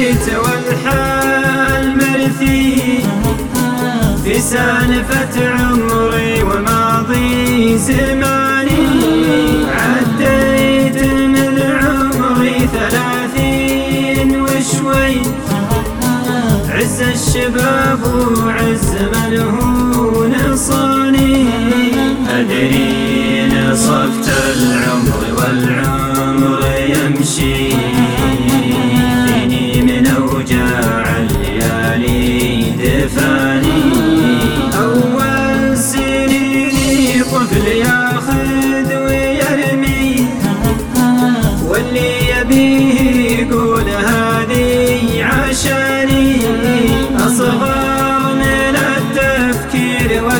عديت والحال مرثي. في سالفة عمري وماضي زماني عديت من عمري ثلاثين وشوي. عز الشباب وعز من هو نصاني. أدري نصفت العمر والعمر.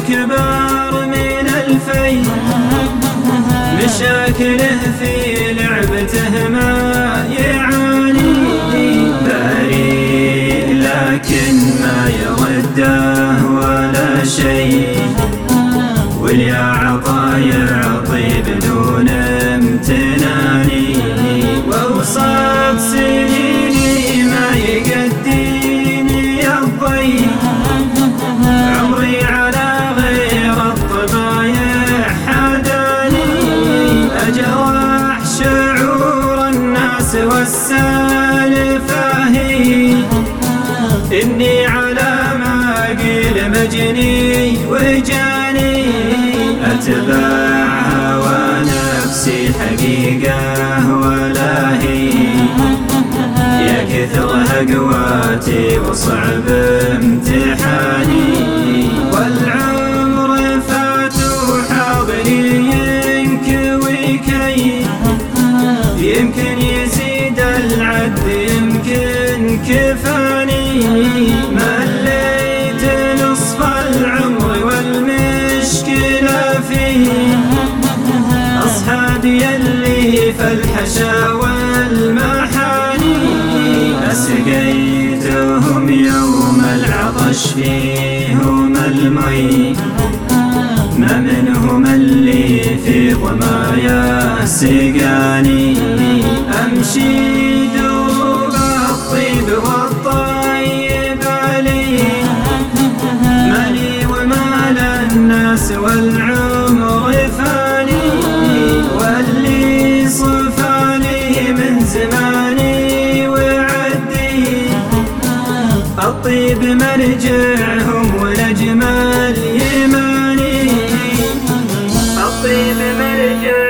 وكبار من الفي مشاكله في لعبته ما يعاني. بريء لكن ما يرده ولا شيء. واليا عطايا يعطي بدون والسالفة هي. إني على ما قيل مجني وجاني. أتبع هوى نفسي حقيقة ولا هي. يا كثر هقواتي وصعب امتحاني. والعمر فات وحاضري ينكوي كي يمكن العد يمكن كفاني مليت نصف العمر والمشكلة فيه. أصحابي اللي في الحشا والمحاني أسقيتهم يوم العطش فيهم المي. ما منهم اللي في ضمايا سقاني أمشي الناس والعمر فاني واللي صفاني من زماني وعدي. الطيب مرجعهم والأجمل يماني. الطيب مرجعهم